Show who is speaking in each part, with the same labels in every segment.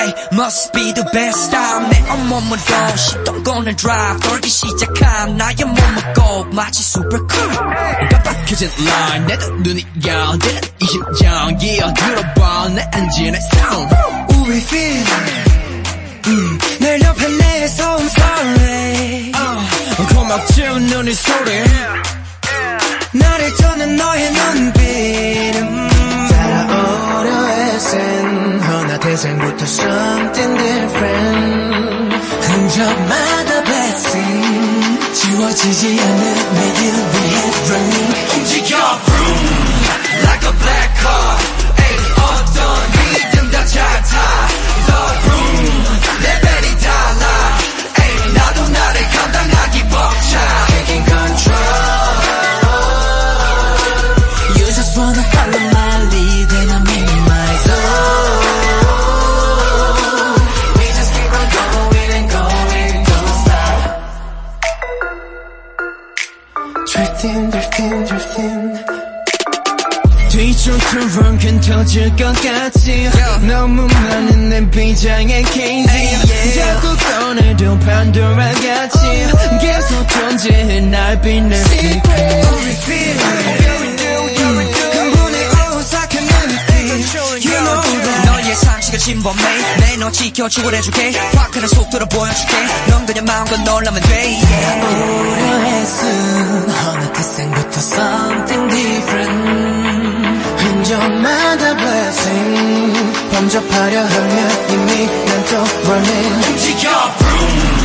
Speaker 1: Ay, must be the best time 내 온몸으로 시동권을 drive 돌기 시작한 나의 몸을 꼭 마치 super cool
Speaker 2: 깜빡해진 line 내 눈이 연대는 이 심장 yeah 들어봐 내 엔진의 sound
Speaker 1: 우리 feel 음, 늘 옆에 내서 I'm sorry
Speaker 2: uh, 고맙지 눈이 소리
Speaker 1: 나를 떠는 너의 눈빛
Speaker 3: 태생부터 something different
Speaker 1: 흔적마다 blessing 지워지지 않는 내일 위해
Speaker 2: 뒤쪽처럼 괜찮을 것 같지. 너무 많은 내 비장의 case 자꾸 꺼내도 판도라 같이 계속 존재해 날 빛낼 secret.
Speaker 1: Feel. 상식을 침범해. 내너 지켜 죽어내줄게. 확 하는 속도로 보여줄게. 넌 그냥 마음껏 놀라면 돼.
Speaker 3: 오 범접하려 하면 이미 난또 running
Speaker 2: 움직여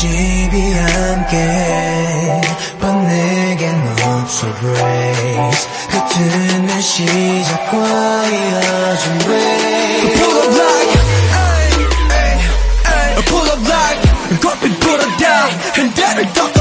Speaker 2: 집이 함께 But 내겐 없어 grace 같은 날 시작과
Speaker 3: 이어진 grace Pull up like Pull up like 커피 불어 down. 한 덮어